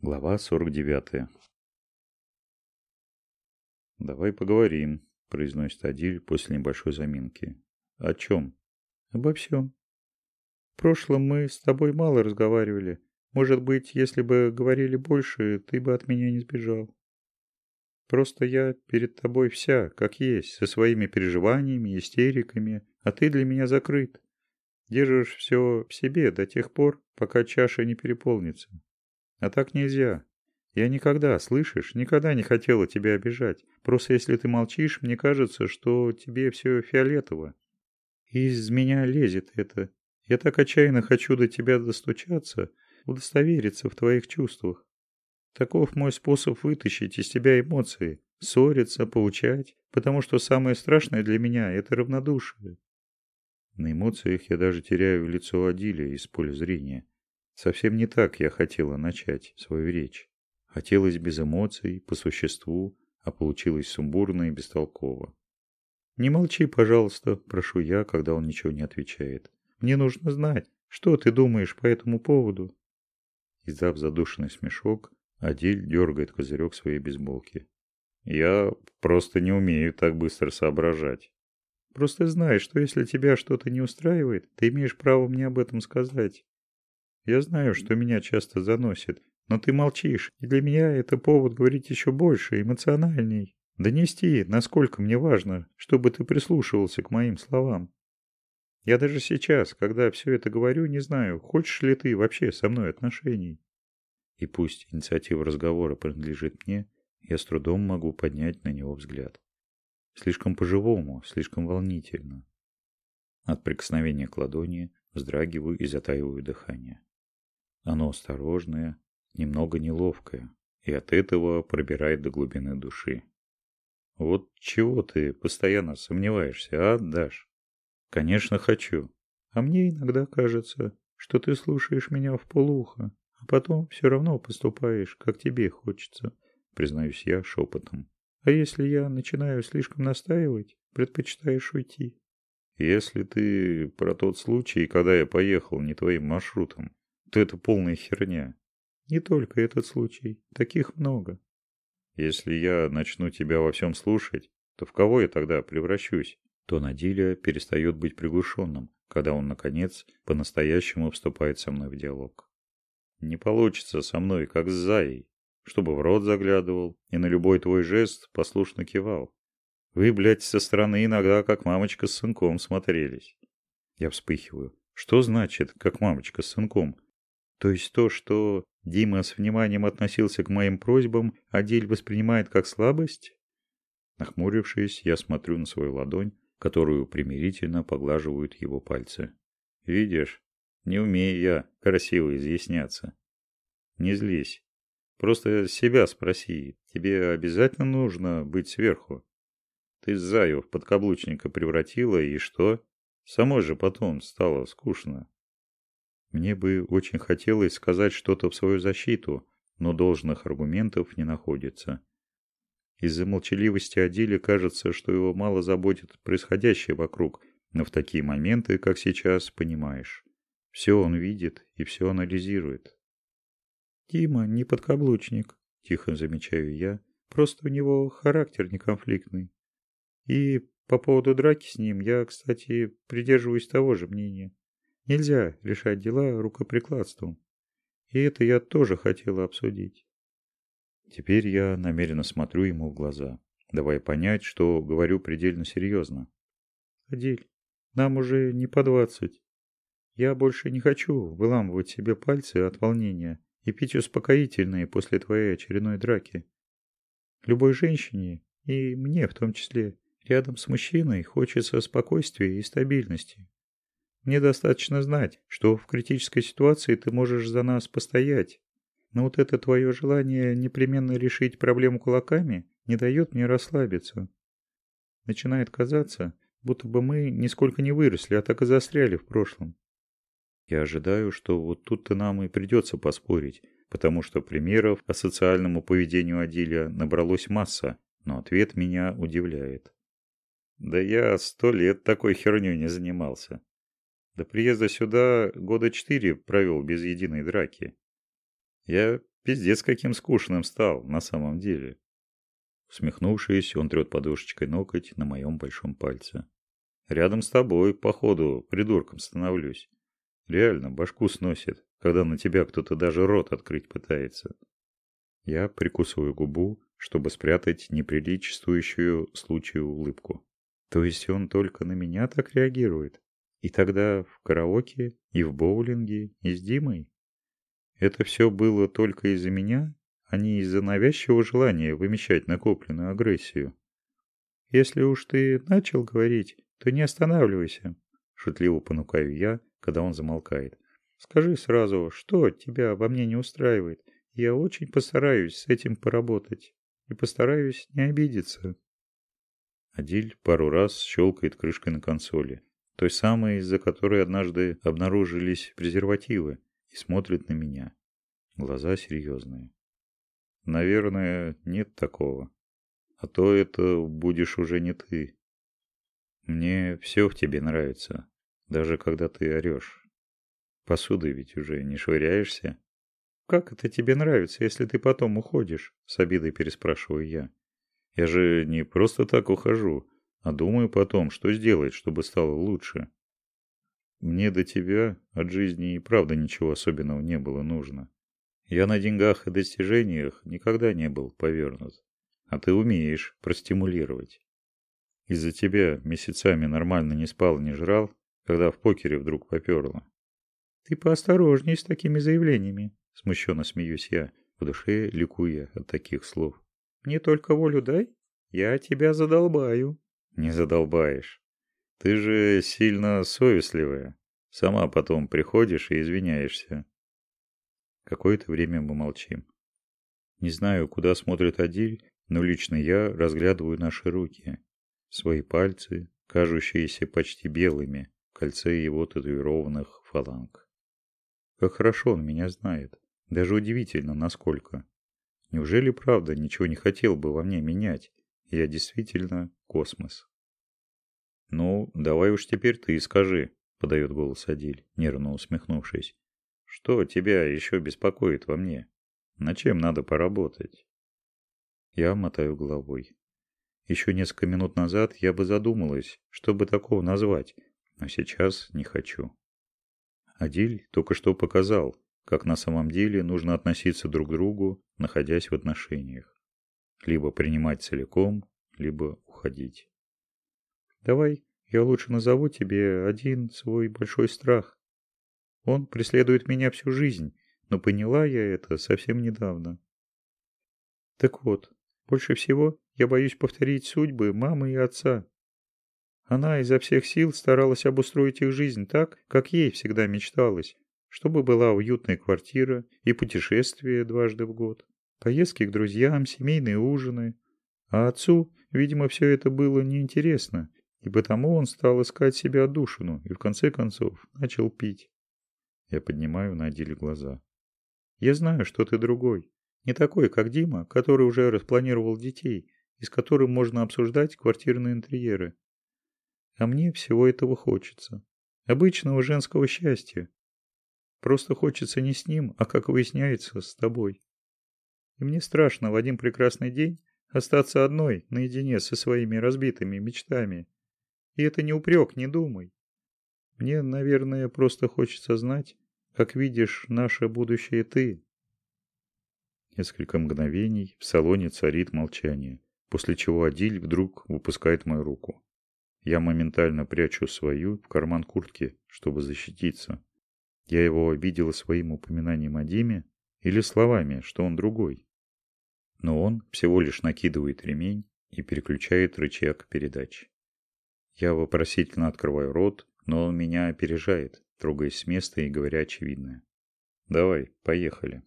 Глава 49. «Давай поговорим», – произносит Адиль после небольшой заминки. «О чем?» «Обо всем. В прошлом мы с тобой мало разговаривали. Может быть, если бы говорили больше, ты бы от меня не сбежал. Просто я перед тобой вся, как есть, со своими переживаниями, истериками, а ты для меня закрыт. Держишь все в себе до тех пор, пока чаша не переполнится. А так нельзя. Я никогда, слышишь, никогда не хотела тебя обижать. Просто если ты молчишь, мне кажется, что тебе все фиолетово. из меня лезет это. Я так отчаянно хочу до тебя достучаться, удостовериться в твоих чувствах. Таков мой способ вытащить из тебя эмоции, ссориться, поучать, потому что самое страшное для меня – это равнодушие. На эмоциях я даже теряю лицо Адиля из поля зрения. Совсем не так я хотела начать свою речь. Хотелось без эмоций, по существу, а получилось сумбурно и бестолково. «Не молчи, пожалуйста», – прошу я, когда он ничего не отвечает. «Мне нужно знать, что ты думаешь по этому поводу?» Издав задушенный смешок, Адиль дергает козырек своей бейсболки. «Я просто не умею так быстро соображать». «Просто знай, что если тебя что-то не устраивает, ты имеешь право мне об этом сказать. Я знаю, что меня часто заносит, но ты молчишь, и для меня это повод говорить еще больше, эмоциональней. Донести, насколько мне важно, чтобы ты прислушивался к моим словам. Я даже сейчас, когда все это говорю, не знаю, хочешь ли ты вообще со мной отношений. И пусть инициатива разговора принадлежит мне, я с трудом могу поднять на него взгляд. Слишком по-живому, слишком волнительно. От прикосновения к ладони вздрагиваю и затаиваю дыхание. Оно осторожное, немного неловкое, и от этого пробирает до глубины души. Вот чего ты постоянно сомневаешься, а, Даш? Конечно, хочу. А мне иногда кажется, что ты слушаешь меня в полухо, а потом все равно поступаешь, как тебе хочется, признаюсь я шепотом. А если я начинаю слишком настаивать, предпочитаешь уйти? Если ты про тот случай, когда я поехал не твоим маршрутом, то это полная херня. Не только этот случай, таких много. Если я начну тебя во всем слушать, то в кого я тогда превращусь? То Надиля перестает быть приглушенным, когда он, наконец, по-настоящему вступает со мной в диалог. Не получится со мной, как с Заей, чтобы в рот заглядывал и на любой твой жест послушно кивал. Вы, блядь, со стороны иногда как мамочка с сынком смотрелись. Я вспыхиваю. Что значит, как мамочка с сынком? То есть то, что Дима с вниманием относился к моим просьбам, а Дель воспринимает как слабость? Нахмурившись, я смотрю на свою ладонь, которую примирительно поглаживают его пальцы. Видишь, не умею я красиво изъясняться. Не злись. Просто себя спроси, тебе обязательно нужно быть сверху? Ты Заю в подкаблучника превратила, и что? Самой же потом стало скучно. Мне бы очень хотелось сказать что-то в свою защиту, но должных аргументов не находится. Из-за молчаливости Адиле кажется, что его мало заботит происходящее вокруг, но в такие моменты, как сейчас, понимаешь. Все он видит и все анализирует. «Дима не подкаблучник», – тихо замечаю я, – «просто у него характер неконфликтный. И по поводу драки с ним я, кстати, придерживаюсь того же мнения. Нельзя решать дела рукоприкладством. И это я тоже хотела обсудить. Теперь я намеренно смотрю ему в глаза, давая понять, что говорю предельно серьезно. Адиль, нам уже не по двадцать. Я больше не хочу выламывать себе пальцы от волнения и пить успокоительные после твоей очередной драки. Любой женщине, и мне в том числе, рядом с мужчиной хочется спокойствия и стабильности. Мне достаточно знать, что в критической ситуации ты можешь за нас постоять. Но вот это твое желание непременно решить проблему кулаками не дает мне расслабиться. Начинает казаться, будто бы мы нисколько не выросли, а так и застряли в прошлом. Я ожидаю, что вот тут-то нам и придется поспорить, потому что примеров по социальному поведению Адиля набралось масса, но ответ меня удивляет. Да я сто лет такой херню не занимался. До приезда сюда года четыре провел без единой драки. Я пиздец каким скучным стал на самом деле. Усмехнувшись, он трет подушечкой ноготь на моем большом пальце. Рядом с тобой, походу, придурком становлюсь. Реально, башку сносит, когда на тебя кто-то даже рот открыть пытается. Я прикусываю губу, чтобы спрятать неприличествующую случаю улыбку. То есть он только на меня так реагирует? И тогда в караоке, и в боулинге, и с Димой? Это все было только из-за меня, а не из-за навязчивого желания вымещать накопленную агрессию. Если уж ты начал говорить, то не останавливайся, шутливо понукаю я, когда он замолкает. Скажи сразу, что тебя во мне не устраивает. Я очень постараюсь с этим поработать и постараюсь не обидеться. Адиль пару раз щелкает крышкой на консоли, той самой, из-за которой однажды обнаружились презервативы, и смотрит на меня. Глаза серьезные. Наверное, нет такого. А то это будешь уже не ты. Мне все в тебе нравится, даже когда ты орешь. Посудой ведь уже не швыряешься. «Как это тебе нравится, если ты потом уходишь?» – с обидой переспрашиваю я. «Я же не просто так ухожу, а думаю потом, что сделать, чтобы стало лучше. Мне до тебя от жизни и правда ничего особенного не было нужно. Я на деньгах и достижениях никогда не был повернут. А ты умеешь простимулировать. Из-за тебя месяцами нормально не спал, не жрал, когда в покере вдруг поперло. Ты поосторожней с такими заявлениями. Смущенно смеюсь я, в душе ликуя от таких слов. Мне только волю дай, я тебя задолбаю. Не задолбаешь. Ты же сильно совестливая. Сама потом приходишь и извиняешься. Какое-то время мы молчим. Не знаю, куда смотрит Адиль, но лично я разглядываю наши руки. Свои пальцы, кажущиеся почти белыми, в кольце его татуированных фаланг. Как хорошо он меня знает. Даже удивительно, насколько. Неужели правда ничего не хотел бы во мне менять? Я действительно космос. «Ну, давай уж теперь ты скажи», — подает голос Адиль, нервно усмехнувшись. «Что тебя еще беспокоит во мне? На чем надо поработать?» Я мотаю головой. Еще несколько минут назад я бы задумалась, что бы такого назвать, но сейчас не хочу. Адиль только что показал, как на самом деле нужно относиться друг к другу, находясь в отношениях. Либо принимать целиком, либо уходить. Давай я лучше назову тебе один свой большой страх. Он преследует меня всю жизнь, но поняла я это совсем недавно. Так вот, больше всего я боюсь повторить судьбы мамы и отца. Она изо всех сил старалась обустроить их жизнь так, как ей всегда мечталось, чтобы была уютная квартира и путешествия дважды в год, поездки к друзьям, семейные ужины. А отцу, видимо, все это было неинтересно, и потому он стал искать себе отдушину и в конце концов начал пить. Я поднимаю на Адиле глаза. Я знаю, что ты другой. Не такой, как Дима, который уже распланировал детей, и с которым можно обсуждать квартирные интерьеры. А мне всего этого хочется. Обычного женского счастья, Просто хочется не с ним, а, как выясняется, с тобой. И мне страшно в один прекрасный день остаться одной, наедине со своими разбитыми мечтами. И это не упрек, не думай. Мне, наверное, просто хочется знать, как видишь наше будущее ты. Несколько мгновений в салоне царит молчание, после чего Адиль вдруг выпускает мою руку. Я моментально прячу свою в карман куртки, чтобы защититься. Я его обидела своим упоминанием о Диме или словами, что он другой. Но он всего лишь накидывает ремень и переключает рычаг передач. Я вопросительно открываю рот, но он меня опережает, трогаясь с места и говоря очевидное. «Давай, поехали».